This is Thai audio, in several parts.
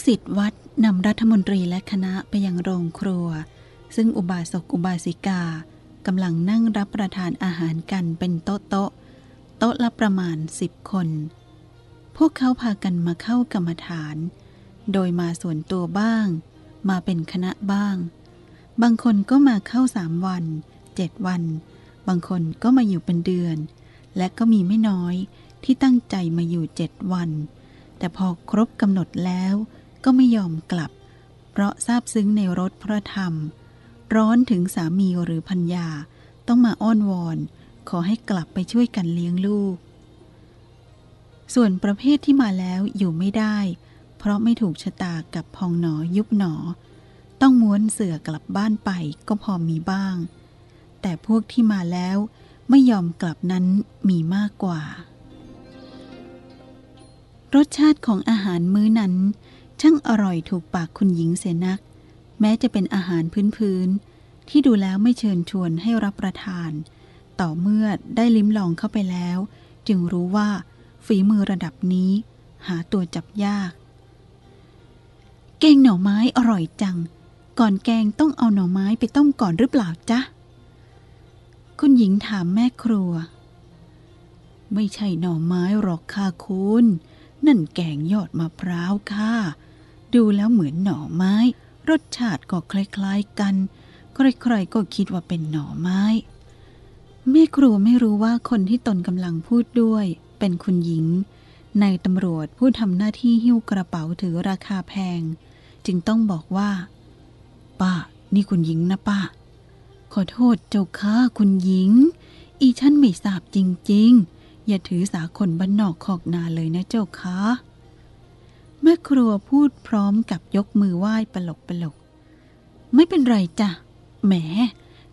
กศิษย์วัดนำรัฐมนตรีและคณะไปยังโรงครัว ซึ่งอุบาสกอุบาสิกากำลังนั่งรับประทานอาหารกันเป็นโต๊ะโต๊ะโต๊ะละประมาณสิบคน พวกเขาพากันมาเข้ากรรมฐาน โดยมาส่วนตัวบ้าง มาเป็นคณะบ้าง บางคนก็มาเข้าสามวันเจ็ดวัน บางคนก็มาอยู่เป็นเดือน และก็มีไม่น้อยที่ตั้งใจมาอยู่เจ็ดวัน แต่พอครบกำหนดแล้ว ก็ไม่ยอมกลับ เพราะทราบซึ้งในรถพระธรรม ร้อนถึงสามีหรือพัญญาต้องมาอ้อนวอน ขอให้กลับไปช่วยกันเลี้ยงลูก ส่วนประเภทที่มาแล้วอยู่ไม่ได้ เพราะไม่ถูกชะตากับพองหนอยุบหนอ ต้องม้วนเสือกลับบ้านไปก็พอมีบ้าง แต่พวกที่มาแล้วไม่ยอมกลับนั้นมีมากกว่า รสชาติของอาหารมื้อนั้น ช่างอร่อยถูกปากคุณหญิงเสนัก แม้จะเป็นอาหารพื้นๆที่ดูแล้วไม่เชิญชวนให้รับประทาน ต่อเมื่อได้ลิ้มลองเข้าไปแล้ว จึงรู้ว่าฝีมือระดับนี้ หาตัวจับยาก แกงหน่อไม้อร่อยจัง ก่อนแกงต้องเอาหน่อไม้ไปต้มก่อนหรือเปล่าจ๊ะ คุณหญิงถามแม่ครัว ไม่ใช่หน่อไม้หรอกค่ะคุณ นั่นแกงยอดมะพร้าวค่ะ ดูแล้วเหมือนหน่อไม้ รสชาติก็คล้ายๆกัน ใครๆก็คิดว่าเป็นหน่อไม้แม่ครัวไม่รู้ว่าคนที่ตนกำลังพูดด้วย เป็นคุณหญิง ในตำรวจผู้ทำหน้าที่หิ้วกระเป๋าถือราคาแพง จึงต้องบอกว่า ป้า นี่คุณหญิงนะป้า ขอโทษเจ้าค่ะคุณหญิง อีฉันไม่ทราบจริงๆ อย่าถือสาคนบ้านนอกขอกนาเลยนะเจ้าค่ะ ม่ครัวพูดพร้อมกับยกมือไหว้ปลกปลก ไม่เป็นไรจ้ะ แหม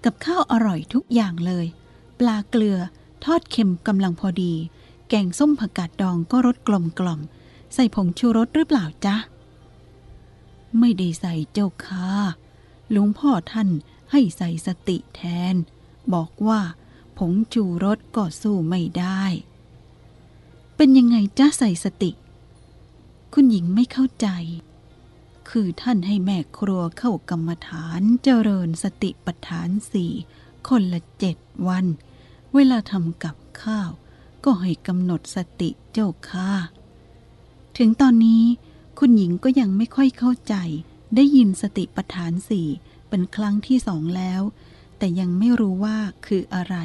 กับข้าวอร่อยทุกอย่างเลย ปลาเกลือทอดเค็มกำลังพอดี แกงส้มผักกาดดองก็รสกลมกล่อม ใส่ผงชูรสหรือเปล่าจ๊ะ ไม่ได้ใส่เจ้าค่ะหลวงพ่อท่านให้ใส่สติแทน บอกว่าผงชูรสก็สู้ไม่ได้ เป็นยังไงจ้าใส่สติ คุณหญิงไม่เข้าใจ คือท่านให้แม่ครัวเข้ากรรมฐานเจริญสติปัฏฐานสี่คนละเจ็ดวัน เวลาทำกับข้าว ก็ให้กำหนดสติเจ้าค่ะถึงตอนนี้คุณหญิงก็ยังไม่ค่อยเข้าใจ ได้ยินสติปัฏฐานสี่เป็นครั้งที่สองแล้ว แต่ยังไม่รู้ว่าคืออะไร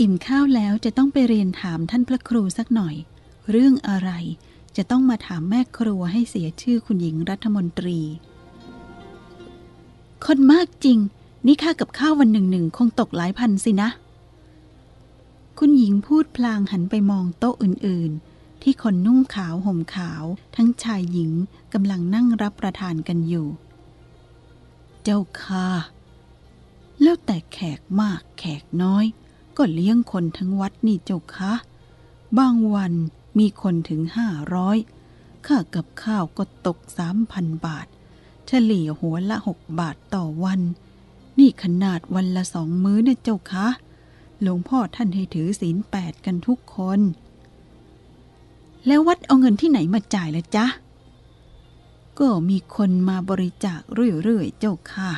อิ่มข้าวแล้วจะต้องไปเรียนถามท่านพระครูสักหน่อย เรื่องอะไร จะต้องมาถามแม่ครัวให้เสียชื่อคุณหญิงรัฐมนตรี คนมากจริง นี่ค่ากับข้าววันหนึ่งหนึ่งคงตกหลายพันสินะ คุณหญิงพูดพลางหันไปมองโต๊ะอื่นๆ ที่คนนุ่งขาวห่มขาว ทั้งชายหญิงกำลังนั่งรับประทานกันอยู่ เจ้าค่ะแล้วแต่แขกมากแขกน้อย ก็เลี้ยงคนทั้งวัดนี่เจ้าคะ บางวัน มีคนถึงห้าร้อยค่ากับข้าวก็ตกสามพันบาท เฉลี่ยหัวละหกบาทต่อวัน นี่ขนาดวันละสองมื้อนะเจ้าคะหลวงพ่อท่านให้ถือศีลแปดกันทุกคน แล้ววัดเอาเงินที่ไหนมาจ่ายละจ๊ะ ก็มีคนมาบริจาคเรื่อยๆเจ้าค่ะ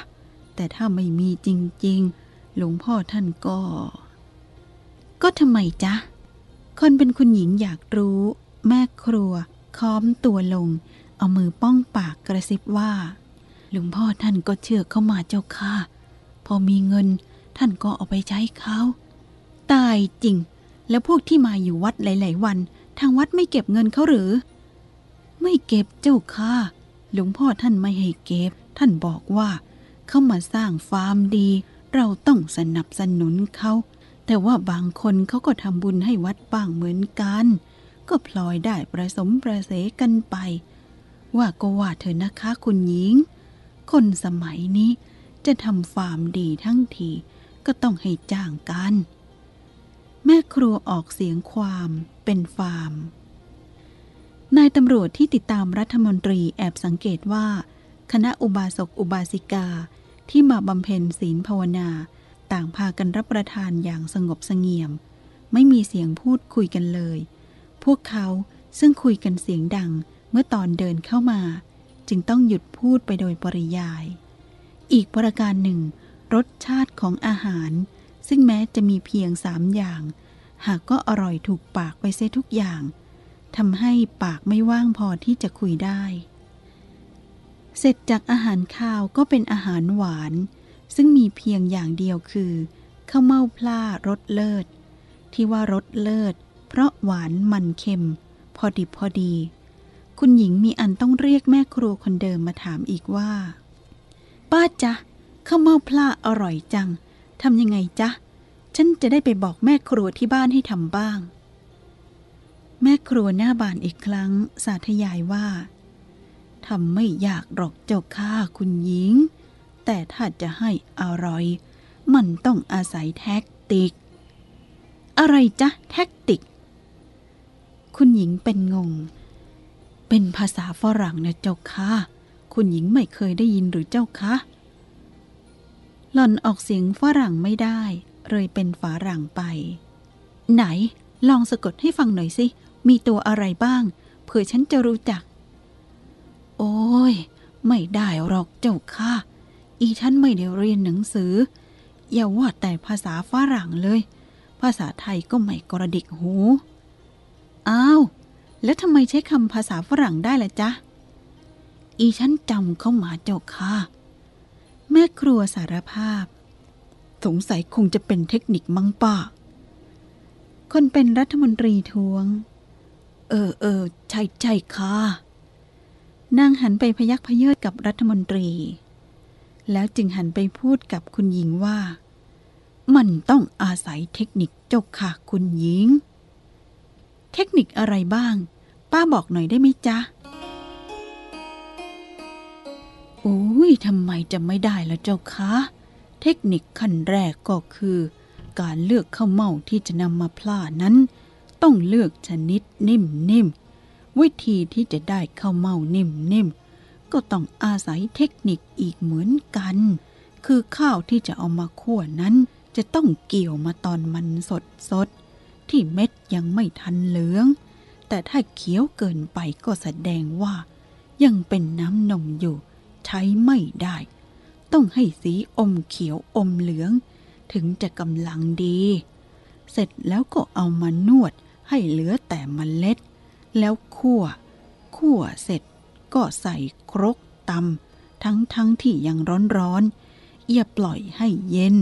แต่ถ้าไม่มีจริงๆ หลวงพ่อท่านก็ ก็ทำไมจ๊ะ คนเป็นคุณหญิงอยากรู้ แม่ครัว ค้อมตัวลง เอามือป้องปากกระซิบว่าหลวงพ่อท่านก็เชื่อเข้ามาเจ้าค่ะ พอมีเงินท่านก็เอาไปใช้เขาตายจริง แล้วพวกที่มาอยู่วัดหลาย ๆ วัน ทางวัดไม่เก็บเงินเขาหรือ ไม่เก็บเจ้าค่ะหลวงพ่อท่านไม่ให้เก็บ ท่านบอกว่า เขามาสร้างฟาร์มดี เราต้องสนับสนุนเขา แต่ว่าบางคนเขาก็ทำบุญให้วัดบ้างเหมือนกัน ก็พลอยได้ประสมประเสกันไป ว่าก็ว่าเธอนะคะคุณหญิง คนสมัยนี้จะทำฟาร์มดีทั้งทีก็ต้องให้จ้างกัน แม่ครัวออกเสียงความเป็นฟาร์ม นายตำรวจที่ติดตามรัฐมนตรีแอบสังเกตว่า คณะอุบาสกอุบาสิกาที่มาบำเพ็ญศีลภาวนา ต่างพากันรับประทานอย่างสงบเสงี่ยม ไม่มีเสียงพูดคุยกันเลย พวกเขาซึ่งคุยกันเสียงดังเมื่อตอนเดินเข้ามา จึงต้องหยุดพูดไปโดยปริยาย อีกประการหนึ่ง รสชาติของอาหาร ซึ่งแม้จะมีเพียงสามอย่าง หากก็อร่อยถูกปากไปเสียทุกอย่างทำให้ปากไม่ว่างพอที่จะคุยได้ เสร็จจากอาหารข้าวก็เป็นอาหารหวาน ซึ่งมีเพียงอย่างเดียวคือข้าวเม่าพล่ารสเลิศ ที่ว่ารสเลิศ เพราะหวานมันเค็ม พอดิบพอดี คุณหญิงมีอันต้องเรียกแม่ครัวคนเดิมมาถามอีกว่า ป้าจ๊ะข้าวเม่าพล่าอร่อยจังทำยังไงจ๊ะ ฉันจะได้ไปบอกแม่ครัวที่บ้านให้ทำบ้าง แม่ครัวหน้าบานอีกครั้ง สาธยายว่าทำไม่ยากหรอกเจ้าข้าคุณหญิง แต่ถ้าจะให้อร่อย มันต้องอาศัยแท็กติก อะไรจ๊ะ แท็กติก คุณหญิงเป็นงง เป็นภาษาฝรั่งนะเจ้าค่ะคุณหญิงไม่เคยได้ยินหรือเจ้าคะหล่อนออกเสียงฝรั่งไม่ได้ เลยเป็นฝารั่งไป ไหน ลองสะกดให้ฟังหน่อยสิ มีตัวอะไรบ้าง เผื่อฉันจะรู้จัก โอ้ย ไม่ได้หรอกเจ้าค่ะ อีฉันไม่ได้เรียนหนังสือ อย่าว่าแต่ภาษาฝรั่งเลย ภาษาไทยก็ไม่กระดิกหู อ้าว แล้วทำไมใช้คำภาษาฝรั่งได้ล่ะจ๊ะ อีฉันจำเข้ามาเจ้าค่ะ แม่ครัวสารภาพ สงสัยคงจะเป็นเทคนิคมั้งป้า คนเป็นรัฐมนตรีทวง เออเออใช่ใช่ค่ะ นางหันไปพยักพเยิดกับรัฐมนตรี แล้วจึงหันไปพูดกับคุณหญิงว่า มันต้องอาศัยเทคนิคเจ้าค่ะคุณหญิง เทคนิคอะไรบ้าง ป้าบอกหน่อยได้ไหมจ๊ะโอ้ยทำไมจะไม่ได้ละเจ้าคะ เทคนิคขั้นแรกก็คือ การเลือกข้าวเม่าที่จะนำมาพล่านั้น ต้องเลือกชนิดนิ่มๆ วิธีที่จะได้ข้าวเม่านิ่มๆ ก็ต้องอาศัยเทคนิคอีกเหมือนกัน คือข้าวที่จะเอามาคั่วนั้น จะต้องเกี่ยวมาตอนมันสดสดที่เม็ดยังไม่ทันเหลือง แต่ถ้าเขียวเกินไปก็แสดงว่า ยังเป็นน้ำนมอยู่ ใช้ไม่ได้ ต้องให้สีอมเขียวอมเหลือง ถึงจะกำลังดี เสร็จแล้วก็เอามานวดให้เหลือแต่มเมล็ด แล้วคั่ว คั่วเสร็จ ก็ใส่ครกตำทั้งทั้งที่ยังร้อนๆอย่าปล่อยให้เย็น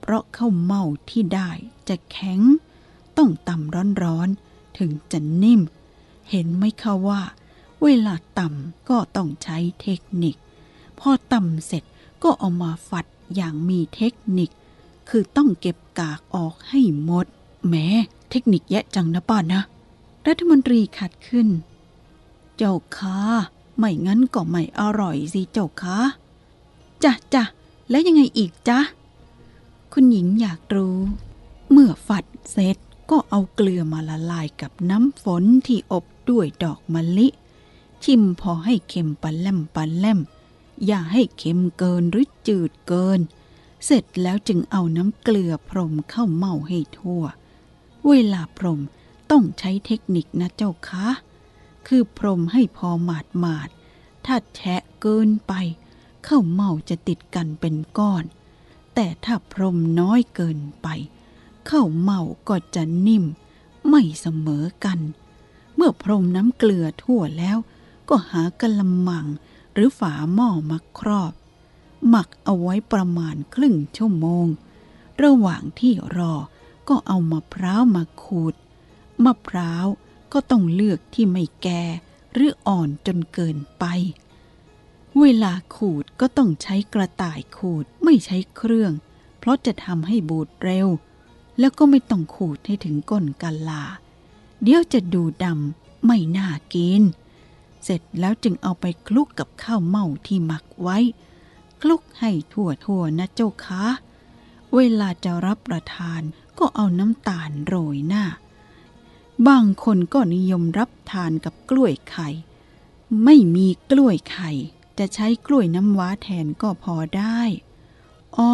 เพราะข้าวเม่าที่ได้จะแข็ง ต้องตำร้อนๆ ถึงจะนิ่ม เห็นไหมคะว่า เวลาตำก็ต้องใช้เทคนิค พอตำเสร็จก็เอามาฝัดอย่างมีเทคนิค คือต้องเก็บกากออกให้หมดแม้เทคนิคแยะจังนะป้านะ รัฐมนตรีขัดขึ้น เจ้าค่ะ ไม่งั้นก็ไม่อร่อยสิเจ้าคะจ้ะจ้ะแล้วยังไงอีกจ๊ะ คุณหญิงอยากรู้ เมื่อฝัดเสร็จก็เอาเกลือมาละลายกับน้ำฝนที่อบด้วยดอกมะลิ ชิมพอให้เค็มปันแลมปันแลม อย่าให้เค็มเกินหรือจืดเกิน เสร็จแล้วจึงเอาน้ำเกลือพรมเข้าเมาให้ทั่ว เวลาพรมต้องใช้เทคนิคนะเจ้าคะ คือพรมให้พอหมาดหมาดถ้าแฉะเกินไปข้าวเมาจะติดกันเป็นก้อน แต่ถ้าพรมน้อยเกินไปข้าวเมาก็จะนิ่ม ไม่เสมอกัน เมื่อพรมน้ำเกลือทั่วแล้ว ก็หากระมังหรือฝาหม้อมาครอบ หมักเอาไว้ประมาณครึ่งชั่วโมง ระหว่างที่รอก็เอามะพร้าวมาขูดมะพร้าว ก็ต้องเลือกที่ไม่แก่หรืออ่อนจนเกินไป เวลาขูดก็ต้องใช้กระต่ายขูดไม่ใช้เครื่อง เพราะจะทำให้บูดเร็ว แล้วก็ไม่ต้องขูดให้ถึงก้นกะลา เดี๋ยวจะดูดำไม่น่ากิน เสร็จแล้วจึงเอาไปคลุกกับข้าวเม่าที่หมักไว้ คลุกให้ทั่วๆนะเจ้าคะ เวลาจะรับประทานก็เอาน้ำตาลโรยหน้า บางคนก็นิยมรับทานกับกล้วยไข่ ไม่มีกล้วยไข่ จะใช้กล้วยน้ำว้าแทนก็พอได้อ้อ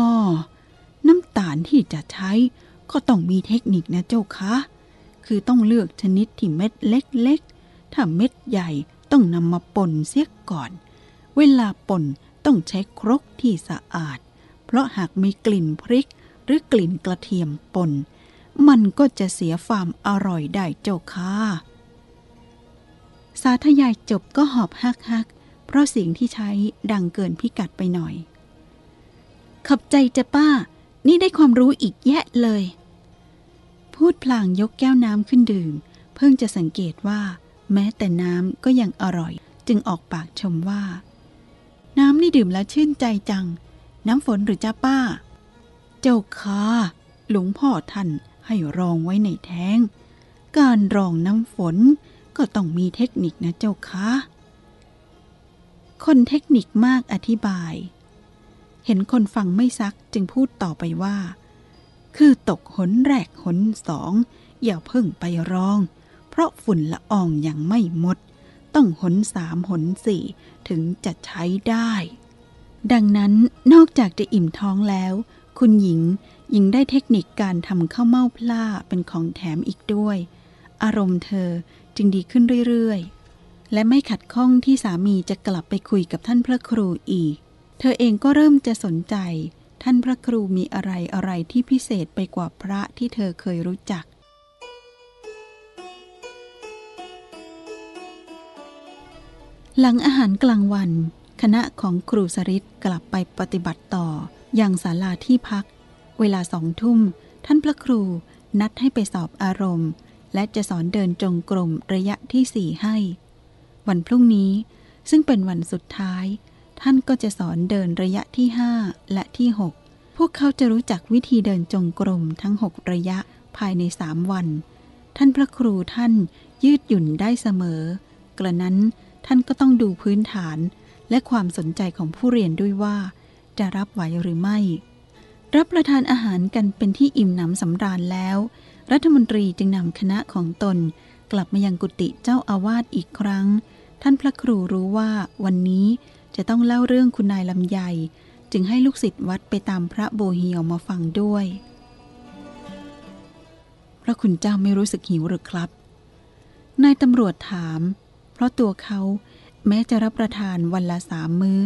น้ำตาลที่จะใช้ก็ต้องมีเทคนิคนะเจ้าคะ คือต้องเลือกชนิดที่เม็ดเล็กๆ ถ้าเม็ดใหญ่ต้องนำมาป่นเสียก่อน เวลาป่นต้องใช้ครกที่สะอาด เพราะหากมีกลิ่นพริกหรือกลิ่นกระเทียมป่น มันก็จะเสียความอร่อยได้เจ้าค่ะสาธยายจบก็หอบฮักฮักเพราะเสียงที่ใช้ดังเกินพิกัดไปหน่อย ขอบใจจ้ะป้า นี่ได้ความรู้อีกแยะเลย พูดพลางยกแก้วน้ำขึ้นดื่ม เพิ่งจะสังเกตว่า แม้แต่น้ำก็ยังอร่อย จึงออกปากชมว่า น้ำนี่ดื่มแล้วชื่นใจจัง น้ำฝนหรือจ้าป้า เจ้าค่ะหลวงพ่อท่าน ให้รองไว้ในแท้ง การรองน้ำฝนก็ต้องมีเทคนิคนะเจ้าค่ะคนเทคนิคมากอธิบาย เห็นคนฟังไม่ซักจึงพูดต่อไปว่า คือตกหนแรกหนสอง อย่าเพิ่งไปรอง เพราะฝุ่นละอองยังไม่หมด ต้องหนสามหนสี่ถึงจะใช้ได้ ดังนั้นนอกจากจะอิ่มท้องแล้ว คุณหญิงยังได้เทคนิคการทำข้าวเม่าพล่าเป็นของแถมอีกด้วย อารมณ์เธอจึงดีขึ้นเรื่อยๆ และไม่ขัดข้องที่สามีจะกลับไปคุยกับท่านพระครูอีก เธอเองก็เริ่มจะสนใจ ท่านพระครูมีอะไรอะไรที่พิเศษไปกว่าพระที่เธอเคยรู้จัก หลังอาหารกลางวัน คณะของครูสริตกลับไปปฏิบัติต่อ อย่างศาลาที่พัก เวลาสองทุ่ม ท่านพระครูนัดให้ไปสอบอารมณ์ และจะสอนเดินจงกรมระยะที่สี่ให้ วันพรุ่งนี้ซึ่งเป็นวันสุดท้าย ท่านก็จะสอนเดินระยะที่ห้าและที่หกพวกเขาจะรู้จักวิธีเดินจงกรมทั้งหกระยะภายในสามวัน ท่านพระครูท่านยืดหยุ่นได้เสมอ กระนั้นท่านก็ต้องดูพื้นฐานและความสนใจของผู้เรียนด้วยว่า จะรับไหวหรือไม่ รับประทานอาหารกันเป็นที่อิ่มหนำสำราญแล้ว รัฐมนตรีจึงนำคณะของตน กลับมายังกุฏิเจ้าอาวาสอีกครั้ง ท่านพระครูรู้ว่าวันนี้จะต้องเล่าเรื่องคุณนายลำไยจึงให้ลูกศิษย์วัดไปตามพระโบเฮียวมาฟังด้วย พระคุณเจ้าไม่รู้สึกหิวหรือครับ นายตำรวจถาม เพราะตัวเขาแม้จะรับประทานวันละสามมื้อ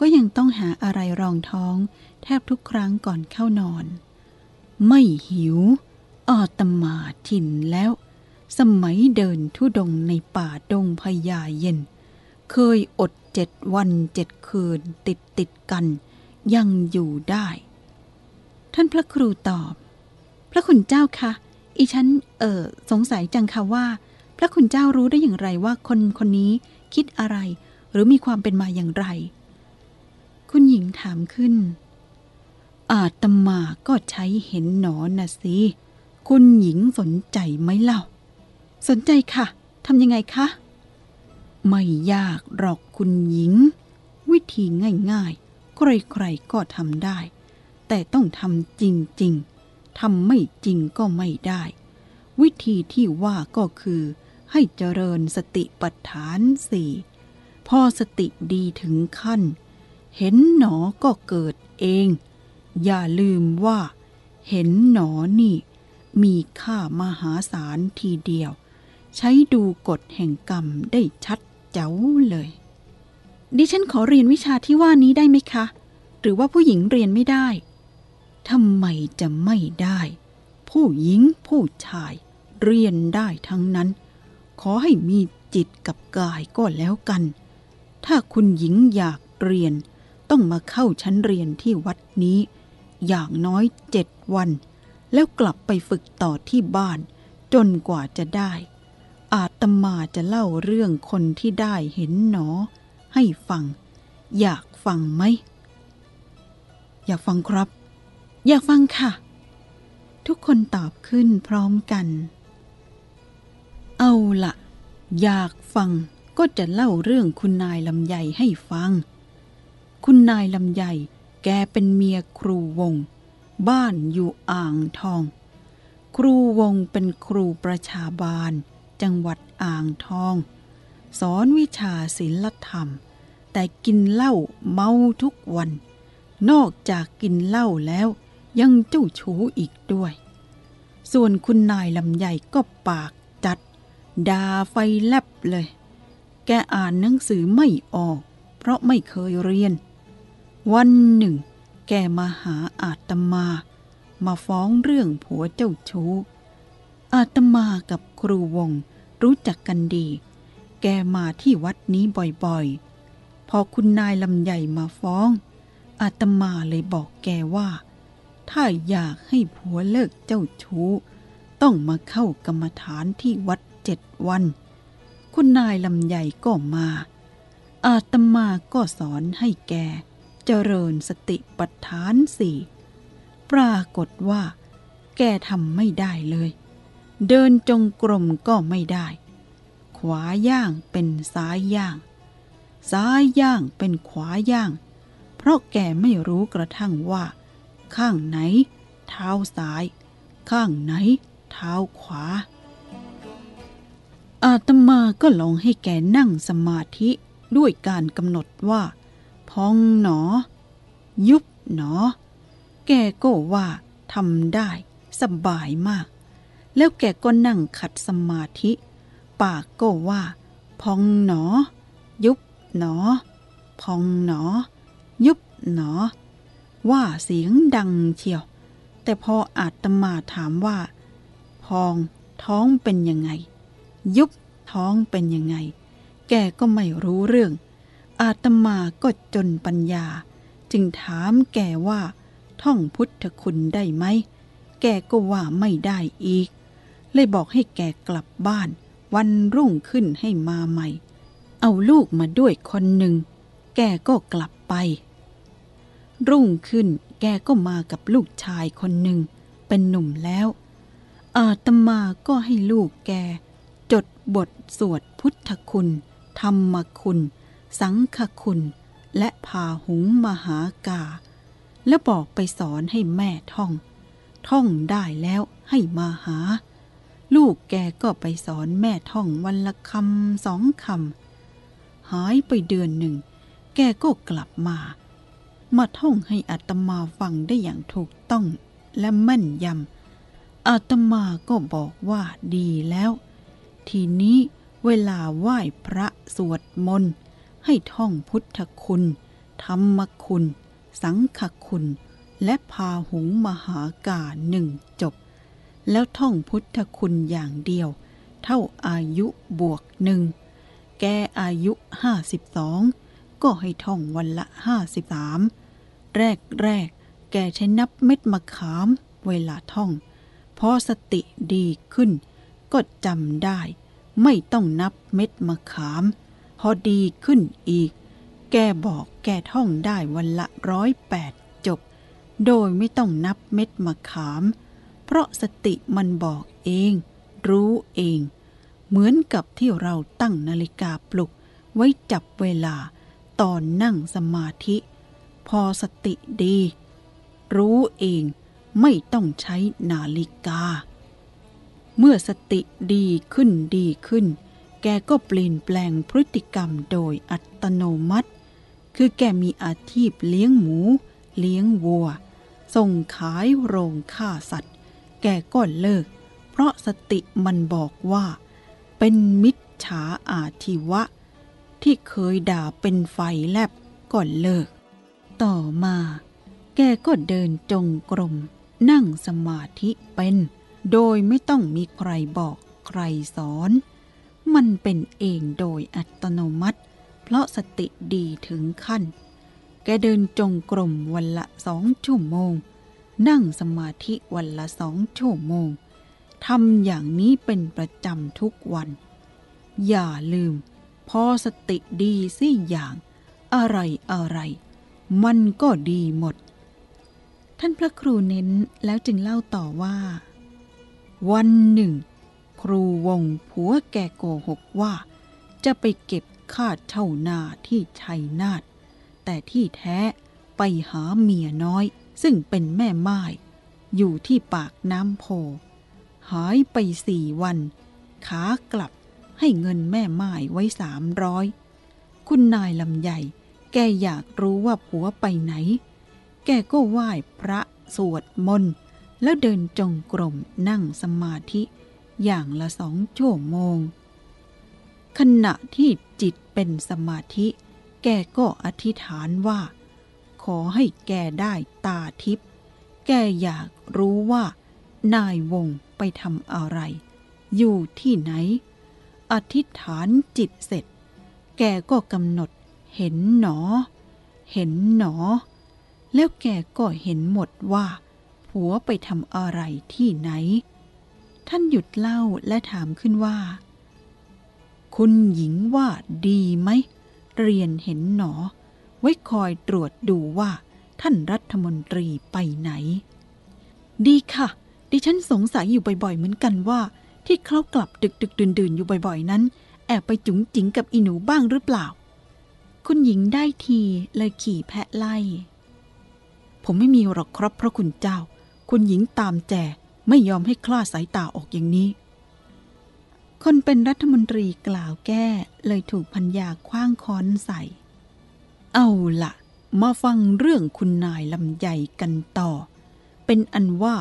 ก็ยังต้องหาอะไรรองท้อง แทบทุกครั้งก่อนเข้านอน ไม่หิวอาตมาถิ่นแล้ว สมัยเดินทุดงในป่าดงพญาเย็น เคยอดเจ็ดวันเจ็ดคืนติดติดกัน ยังอยู่ได้ ท่านพระครูตอบ พระคุณเจ้าคะอีฉันเออสงสัยจังค่ะว่า พระคุณเจ้ารู้ได้อย่างไรว่าคนคนนี้คิดอะไร หรือมีความเป็นมาอย่างไร คุณหญิงถามขึ้น อาตมาก็ใช้เห็นหนอนะสิ คุณหญิงสนใจไหมเล่า สนใจค่ะ ทำยังไงคะ ไม่ยากหรอกคุณหญิง วิธีง่ายๆ ใครๆก็ทำได้ แต่ต้องทำจริงๆ ทำไม่จริงก็ไม่ได้ วิธีที่ว่าก็คือ ให้เจริญสติปัฏฐานสี่ พอสติดีถึงขั้น เห็นหนอก็เกิดเอง อย่าลืมว่า เห็นหนอนี่ มีค่ามหาศาลทีเดียว ใช้ดูกฎแห่งกรรมได้ชัดเจ๋วเลย ดิฉันขอเรียนวิชาที่ว่านี้ได้ไหมคะ หรือว่าผู้หญิงเรียนไม่ได้ทำไมจะไม่ได้ ผู้หญิงผู้ชาย เรียนได้ทั้งนั้น ขอให้มีจิตกับกายก็แล้วกัน ถ้าคุณหญิงอยากเรียน ต้องมาเข้าชั้นเรียนที่วัดนี้ อย่างน้อยเจ็ดวัน แล้วกลับไปฝึกต่อที่บ้าน จนกว่าจะได้ อาตมาจะเล่าเรื่องคนที่ได้เห็นหนอ ให้ฟัง อยากฟังไหม อยากฟังครับ อยากฟังค่ะ ทุกคนตอบขึ้นพร้อมกัน เอาละอยากฟังก็จะเล่าเรื่องคุณนายลำไยให้ฟัง คุณนายลำไยแกเป็นเมียครูวง บ้านอยู่อ่างทอง ครูวงเป็นครูประชาบาล จังหวัดอ่างทอง สอนวิชาศิลธรรม แต่กินเหล้าเมาทุกวัน นอกจากกินเหล้าแล้วยังเจ้าชู้อีกด้วย ส่วนคุณนายลำใหญ่ก็ปากจัดดาไฟแลบเลย แกอ่านหนังสือไม่ออก เพราะไม่เคยเรียน วันหนึ่ง แกมาหาอาตมา มาฟ้องเรื่องผัวเจ้าชู้ อาตมากับครูวงรู้จักกันดี แกมาที่วัดนี้บ่อยๆ พอคุณนายลำใหญ่มาฟ้อง อาตมาเลยบอกแกว่า ถ้าอยากให้ผัวเลิกเจ้าชู้ ต้องมาเข้ากรรมฐานที่วัดเจ็ดวัน คุณนายลำใหญ่ก็มา อาตมาก็สอนให้แก เจริญสติปัฏฐานสี่ปรากฏว่า แกทำไม่ได้เลย เดินจงกรมก็ไม่ได้ ขวาย่างเป็นซ้ายย่าง ซ้ายย่างเป็นขวาย่าง เพราะแกไม่รู้กระทั่งว่า ข้างไหน เท้าซ้าย ข้างไหน เท้าขวา อาตมาก็ลองให้แกนั่งสมาธิด้วยการกำหนดว่า องหนอ ยุบหนอ แกก็ว่าทำได้สบายมาก แล้วแกก็นั่งขัดสมาธิ ปากก็ว่า พองหนอ ยุบหนอ พองหนอ ยุบหนอ ว่าเสียงดังเชียว แต่พออาตมาถามว่า พองท้องเป็นยังไง ยุบท้องเป็นยังไง แกก็ไม่รู้เรื่อง อาตมาก็จนปัญญา จึงถามแกว่า ท่องพุทธคุณได้ไหม แกก็ว่าไม่ได้อีก เลยบอกให้แกกลับบ้าน วันรุ่งขึ้นให้มาใหม่ เอาลูกมาด้วยคนหนึ่ง แกก็กลับไป รุ่งขึ้นแกก็มากับลูกชายคนหนึ่ง เป็นหนุ่มแล้ว อาตมาก็ให้ลูกแก จดบทสวดพุทธคุณ ธรรมคุณ สังฆคุณ และพาหุงมหากา แล้วบอกไปสอนให้แม่ท่อง ท่องได้แล้วให้มาหา ลูกแกก็ไปสอนแม่ท่องวันละคำสองคำหายไปเดือนหนึ่ง แกก็กลับมา มาท่องให้อัตมาฟังได้อย่างถูกต้องและแม่นยำอาตมาก็บอกว่าดีแล้ว ทีนี้เวลาไหว้พระสวดมนต์ ให้ท่องพุทธคุณ ธรรมคุณ สังฆคุณ และพาหุงมหากาหนึ่งจบ แล้วท่องพุทธคุณอย่างเดียว เท่าอายุบวกหนึ่ง แกอายุห้าสิบสองก็ให้ท่องวันละห้าสิบสามแรกแรกแกใช้นับเม็ดมะขามเวลาท่อง พอสติดีขึ้น ก็จำได้ ไม่ต้องนับเม็ดมะขาม พอดีขึ้นอีก แกบอกแกท่องได้วันละร้อยแปดจบ โดยไม่ต้องนับเม็ดมะขาม เพราะสติมันบอกเอง รู้เอง เหมือนกับที่เราตั้งนาฬิกาปลุก ไว้จับเวลาตอนนั่งสมาธิ พอสติดี รู้เองไม่ต้องใช้นาฬิกา เมื่อสติดีขึ้นดีขึ้น แกก็เปลี่ยนแปลงพฤติกรรมโดยอัตโนมัติ คือแกมีอาชีพเลี้ยงหมู เลี้ยงวัว ส่งขายโรงฆ่าสัตว์ แกก็เลิก เพราะสติมันบอกว่า เป็นมิจฉาอาทิวะ ที่เคยด่าเป็นไฟแลบก็เลิก ต่อมา แกก็เดินจงกรม นั่งสมาธิเป็น โดยไม่ต้องมีใครบอกใครสอน มันเป็นเองโดยอัตโนมัติ เพราะสติดีถึงขั้น แกเดินจงกรมวันละสองชั่วโมง นั่งสมาธิวันละสองชั่วโมงทำอย่างนี้เป็นประจำทุกวัน อย่าลืม พอสติดีสิอย่าง อะไรอะไรมันก็ดีหมด ท่านพระครูเน้นแล้วจึงเล่าต่อว่า วันหนึ่ง ครูวงผัวแกโกหกว่า จะไปเก็บค่าเช่านาที่ชัยนาทแต่ที่แท้ไปหาเมียน้อย ซึ่งเป็นแม่ไม้อยู่ที่ปากน้ำโพ หายไปสี่วัน ขากลับให้เงินแม่ไม้ไว้สามร้อยคุณนายลำใหญ่ แกอยากรู้ว่าผัวไปไหน แกก็ไหว้พระสวดมนต์แล้วเดินจงกรมนั่งสมาธิ อย่างละสองชั่วโมง ขณะที่จิตเป็นสมาธิ แกก็อธิษฐานว่า ขอให้แกได้ตาทิพย์แกอยากรู้ว่า นายวงไปทำอะไร อยู่ที่ไหน อธิษฐานจิตเสร็จ แกก็กำหนดเห็นหนอ เห็นหนอ แล้วแกก็เห็นหมดว่า ผัวไปทำอะไรที่ไหน ท่านหยุดเล่าและถามขึ้นว่า คุณหญิงว่าดีไหม เรียนเห็นหนอ ไว้คอยตรวจดูว่าท่านรัฐมนตรีไปไหน ดีค่ะ ดิฉันสงสัยอยู่บ่อยๆ เหมือนกันว่า ที่เขากลับดึกดึกดื่นดื่นๆอยู่บ่อยๆ นั้น แอบไปจุ๋งจิ๋งกับอีหนูบ้างหรือเปล่า คุณหญิงได้ทีเลยขี่แพะไล่ ผมไม่มีหรอกครับพระคุณเจ้า คุณหญิงตามแจ ไม่ยอมให้คลาดสายตาออกอย่างนี้ คนเป็นรัฐมนตรีกล่าวแก้เลยถูกพัญญาคว้างค้อนใส่ เอาละมาฟังเรื่องคุณนายลำใหญ่กันต่อ เป็นอันว่า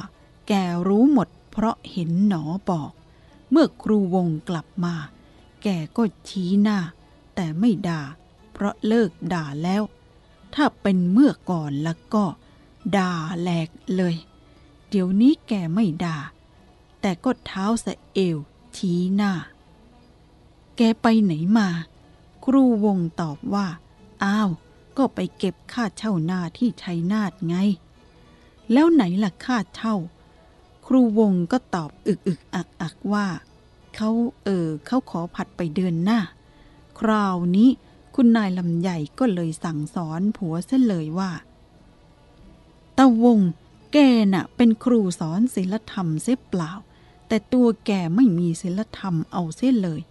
แกรู้หมดเพราะเห็นหนอบอก เมื่อครูวงกลับมา แกก็ชี้หน้า แต่ไม่ด่า เพราะเลิกด่าแล้ว ถ้าเป็นเมื่อก่อนแล้วก็ ด่าแหลกเลย เดี๋ยวนี้แกไม่ด่า แต่ก็เท้าสะเอวชี้หน้า แกไปไหนมา ครูวงตอบว่า อ้าว ก็ไปเก็บค่าเช่าหน้าที่ชัยนาทไง แล้วไหนล่ะค่าเช่า ครูวงก็ตอบอึกอึกอักอักว่า เขาเออเขาขอผัดไปเดือนหน้า คราวนี้คุณนายลำใหญ่ก็เลยสั่งสอนผัวเส้นเลยว่าตาวง แกน่ะเป็นครูสอนศิลธรรมเสียเปล่า แต่ตัวแกไม่มีศิลธรรมเอาเส้นเลย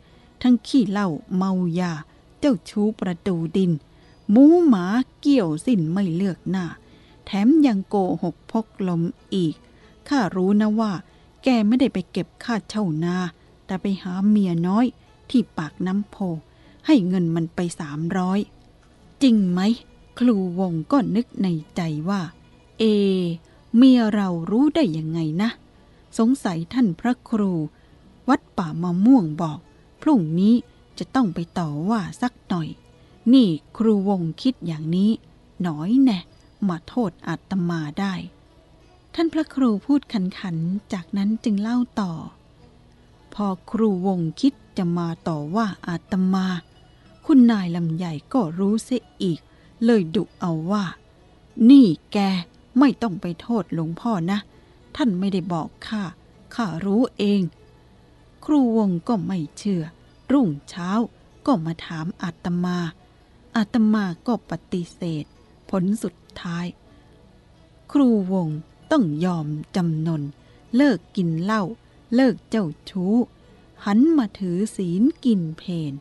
ทั้งขี้เหล้าเมายา เจ้าชู้ประตูดิน หมูหมาเกี่ยวสิ้นไม่เลือกหน้า แถมยังโกหกพกลมอีก ข้ารู้นะว่า แกไม่ได้ไปเก็บค่าเช่านา แต่ไปหาเมียน้อยที่ปากน้ำโพ ให้เงินมันไปสามร้อยจริงไหม ครูวงก็นึกในใจว่า เอ เมียเรารู้ได้ยังไงนะ สงสัยท่านพระครู วัดป่ามะม่วงบอก พรุ่งนี้จะต้องไปต่อว่าสักหน่อย นี่ครูวงคิดอย่างนี้ หน้อยแน่มาโทษอาตมาได้ ท่านพระครูพูดขันขันๆจากนั้นจึงเล่าต่อ พอครูวงคิดจะมาต่อว่าอาตมา คุณนายลำใหญ่ก็รู้เสียอีก เลยดุเอาว่า นี่แก ไม่ต้องไปโทษหลวงพ่อนะ ท่านไม่ได้บอกข้า ข้ารู้เอง ครูวงก็ไม่เชื่อ รุ่งเช้าก็มาถามอาตมา อาตมาก็ปฏิเสธ ผลสุดท้าย ครูวงต้องยอมจำนน เลิกกินเหล้า เลิกเจ้าชู้ หันมาถือศีลกินเพน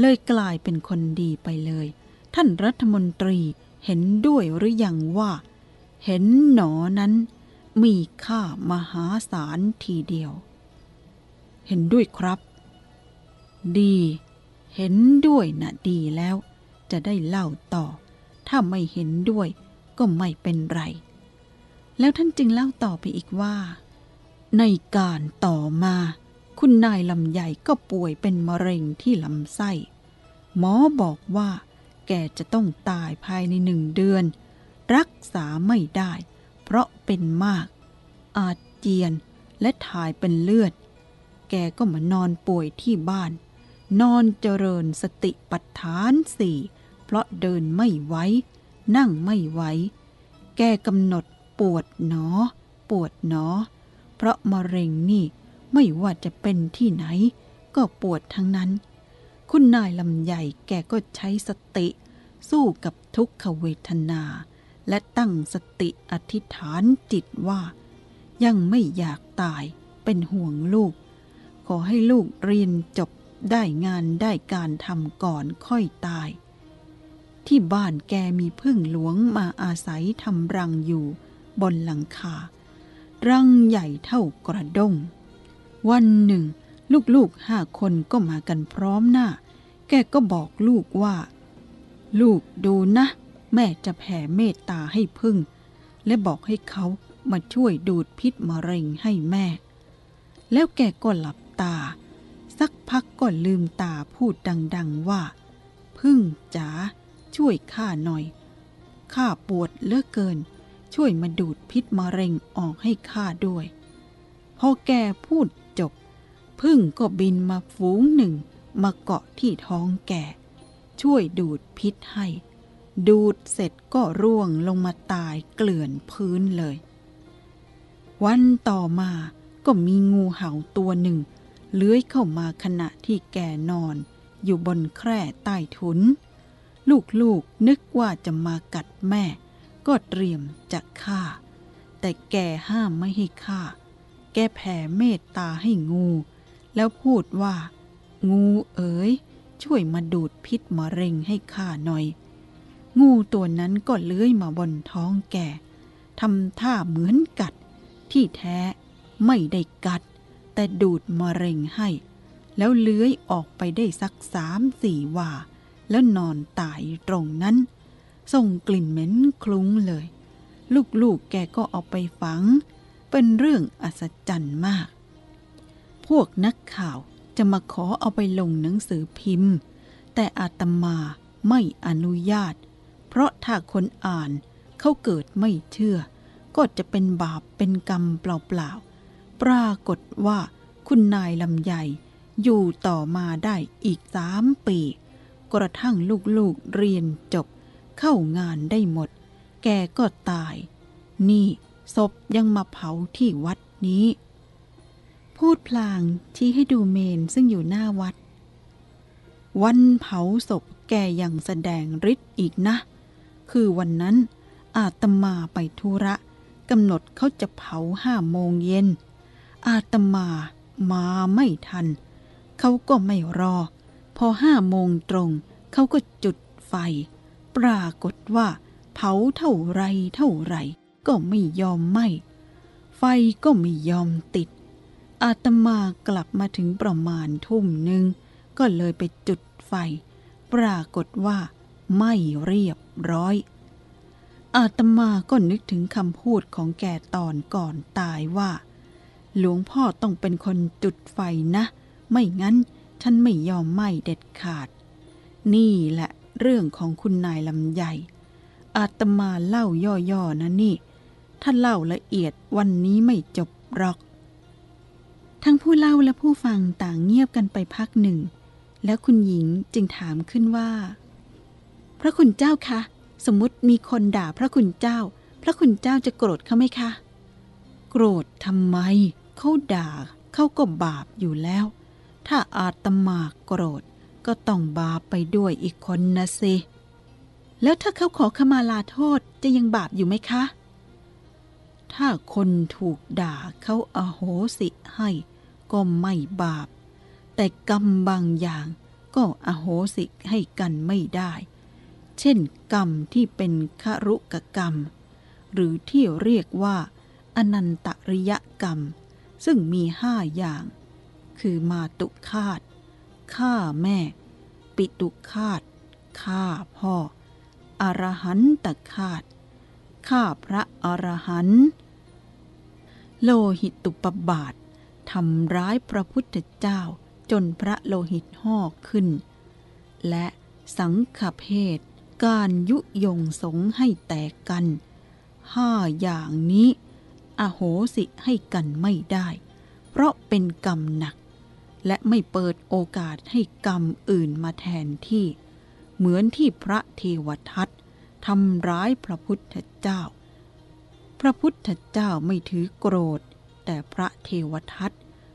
เลยกลายเป็นคนดีไปเลย ท่านรัฐมนตรีเห็นด้วยหรือยังว่า เห็นหนอนั้นมีค่ามหาศาลทีเดียว เห็นด้วยครับ ดี เห็นด้วยนะดีแล้ว จะได้เล่าต่อ ถ้าไม่เห็นด้วยก็ไม่เป็นไร แล้วท่านจึงเล่าต่อไปอีกว่า ในการต่อมา คุณนายลำใหญ่ก็ป่วยเป็นมะเร็งที่ลำไส้ หมอบอกว่า แกจะต้องตายภายในหนึ่งเดือน รักษาไม่ได้ เพราะเป็นมาก อาจเจียนและถ่ายเป็นเลือด แกก็มานอนป่วยที่บ้าน นอนเจริญสติปัฏฐานสี่เพราะเดินไม่ไหวนั่งไม่ไหวแกกำหนดปวดหนอ ปวดหนอ เพราะมะเร็งนี่ไม่ว่าจะเป็นที่ไหน ก็ปวดทั้งนั้น คุณนายลำใหญ่แกก็ใช้สติ สู้กับทุกขเวทนา และตั้งสติอธิษฐานจิตว่า ยังไม่อยากตายเป็นห่วงลูก ขอให้ลูกเรียนจบได้งานได้การทำก่อนค่อยตาย ที่บ้านแกมีพึ่งหลวงมาอาศัยทำรังอยู่บนหลังคา รังใหญ่เท่ากระด้ง วันหนึ่ง ลูกๆห้าคนก็มากันพร้อมหน้า แกก็บอกลูกว่า ลูกดูนะ แม่จะแผ่เมตตาให้พึ่ง และบอกให้เขามาช่วยดูดพิษมะเร็งให้แม่ แล้วแกก็หลับตา สักพักก็ลืมตาพูดดัง ๆว่า พึ่งจ๋าช่วยข้าหน่อย ข้าปวดเลือเกิน ช่วยมาดูดพิษมะเร็งออกให้ข้าด้วย พอแกพูดจบ พึ่งก็บินมาฝูงหนึ่ง มาเกาะที่ท้องแกช่วยดูดพิษให้ ดูดเสร็จก็ร่วงลงมาตายเกลื่อนพื้นเลย วันต่อมาก็มีงูเห่าตัวหนึ่ง เลื้อยเข้ามาขณะที่แกนอน อยู่บนแคร่ใต้ถุน ลูกๆนึกว่าจะมากัดแม่ ก็เตรียมจะฆ่า แต่แกห้ามไม่ให้ฆ่า แกแผ่เมตตาให้งู แล้วพูดว่า งูเอ๋ยช่วยมาดูดพิษมะเร็งให้ข้าหน่อย งูตัวนั้นก็เลื้อยมาบนท้องแกทำท่าเหมือนกัด ที่แท้ไม่ได้กัด แต่ดูดมะเร็งให้ แล้วเลื้อยออกไปได้สักสามสี่ว่า แล้วนอนตายตรงนั้น ส่งกลิ่นเหม็นคลุ้งเลย ลูกๆแกก็เอาไปฝัง เป็นเรื่องอัศจรรย์มาก พวกนักข่าวจะมาขอเอาไปลงหนังสือพิมพ์ แต่อาตมาไม่อนุญาต เพราะถ้าคนอ่านเขาเกิดไม่เชื่อ ก็จะเป็นบาปเป็นกรรมเปล่าๆ ปรากฏว่าคุณนายลำใหญ่อยู่ต่อมาได้อีกสามปี กระทั่งลูกๆเรียนจบ เข้างานได้หมด แกก็ตาย นี่ศพยังมาเผาที่วัดนี้ พูดพลางชี้ให้ดูเมนซึ่งอยู่หน้าวัด วันเผาศพแกยังแสดงฤทธิ์อีกนะ คือวันนั้น อาตมาไปธุระกำหนดเขาจะเผาห้าโมงเย็น อาตมามาไม่ทัน เขาก็ไม่รอ พอห้าโมงตรง เขาก็จุดไฟ ปรากฏว่า เผาเท่าไรเท่าไรก็ไม่ยอมไหมไฟก็ไม่ยอมติด อาตมากลับมาถึงประมาณทุ่มหนึ่งก็เลยไปจุดไฟ ปรากฏว่า ไม่เรียบ ร้อย อาตมาก็นึกถึงคำพูดของแกตอนก่อนตายว่า หลวงพ่อต้องเป็นคนจุดไฟนะ ไม่งั้นฉันไม่ยอมไหม้เด็ดขาด นี่แหละเรื่องของคุณนายลำใหญ่ อาตมาเล่าย่อๆนะนี่ ถ้าเล่าละเอียดวันนี้ไม่จบหรอก ทั้งผู้เล่าและผู้ฟังต่างเงียบกันไปพักหนึ่ง แล้วคุณหญิงจึงถามขึ้นว่า พระคุณเจ้าคะสมมติมีคนด่าพระคุณเจ้า พระคุณเจ้าจะโกรธเขาไหมคะ โกรธทำไม เขาด่าเขาก็บาปอยู่แล้ว ถ้าอาตมาโกรธก็ต้องบาปไปด้วยอีกคนนะสิแล้วถ้าเขาขอขมาลาโทษจะยังบาปอยู่ไหมคะ ถ้าคนถูกด่าเขาอโหสิให้ก็ไม่บาป แต่กรรมบางอย่างก็อโหสิให้กันไม่ได้ เช่นกรรมที่เป็นครุกกรรม หรือที่เรียกว่า อนันตริยกรรม ซึ่งมีห้าอย่าง คือมาตุคาตฆ่าแม่ ปิตุคาตฆ่าพ่อ อรหันตคาตฆ่าพระอรหันต์โลหิตตุปบาททำร้ายพระพุทธเจ้าจนพระโลหิตห่อขึ้น และสังฆเพศ การยุยงสงให้แตกกันห้าอย่างนี้ อโหสิให้กันไม่ได้ เพราะเป็นกรรมหนัก และไม่เปิดโอกาสให้กรรมอื่นมาแทนที่ เหมือนที่พระเทวทัตทำร้ายพระพุทธเจ้า พระพุทธเจ้าไม่ถือโกรธ แต่พระเทวทัต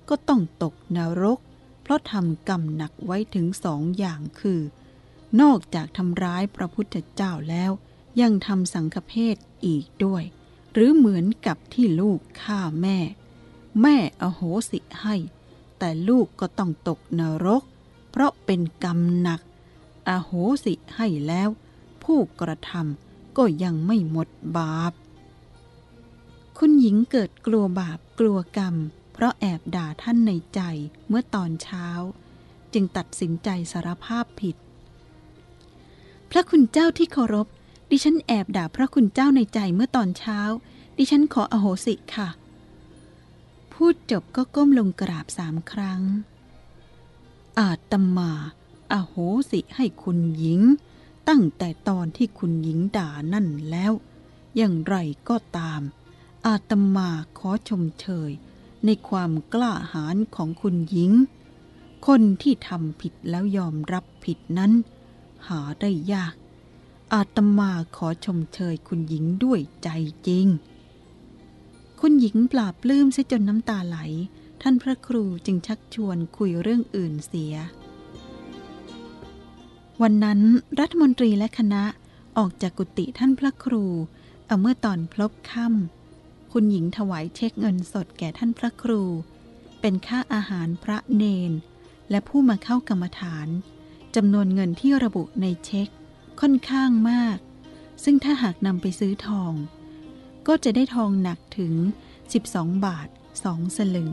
ก็ต้องตกนรก เพราะทำกรรมหนักไว้ถึงสองอย่างคือ นอกจากทำร้ายพระพุทธเจ้าแล้ว ยังทำสังฆเพศอีกด้วย หรือเหมือนกับที่ลูกฆ่าแม่ แม่อโหสิให้ แต่ลูกก็ต้องตกนรก เพราะเป็นกรรมหนัก อโหสิให้แล้ว ผู้กระทำก็ยังไม่หมดบาป คุณหญิงเกิดกลัวบาปกลัวกรรม เพราะแอบด่าท่านในใจเมื่อตอนเช้า จึงตัดสินใจสารภาพผิด พระคุณเจ้าที่เคารพ ดิฉันแอบด่าพระคุณเจ้าในใจเมื่อตอนเช้า ดิฉันขออโหสิค่ะ พูดจบก็ก้มลงกราบสามครั้ง อาตมาอโหสิให้คุณหญิง ตั้งแต่ตอนที่คุณหญิงด่านั่นแล้ว อย่างไรก็ตาม อาตมาขอชมเชย ในความกล้าหาญของคุณหญิง คนที่ทำผิดแล้วยอมรับผิดนั้น หาได้ยาก อาตมาขอชมเชยคุณหญิงด้วยใจจริง คุณหญิงปราบปลื้มซะจนน้ำตาไหล ท่านพระครูจึงชักชวนคุยเรื่องอื่นเสีย วันนั้นรัฐมนตรีและคณะออกจากกุฏิท่านพระครู เอาเมื่อตอนพลบค่ำคุณหญิงถวายเช็คเงินสดแก่ท่านพระครู เป็นค่าอาหารพระเนน และผู้มาเข้ากรรมฐาน จำนวนเงินที่ระบุในเช็คค่อนข้างมาก ซึ่งถ้าหากนำไปซื้อทอง ก็จะได้ทองหนักถึง 12 บาท 2 สลึง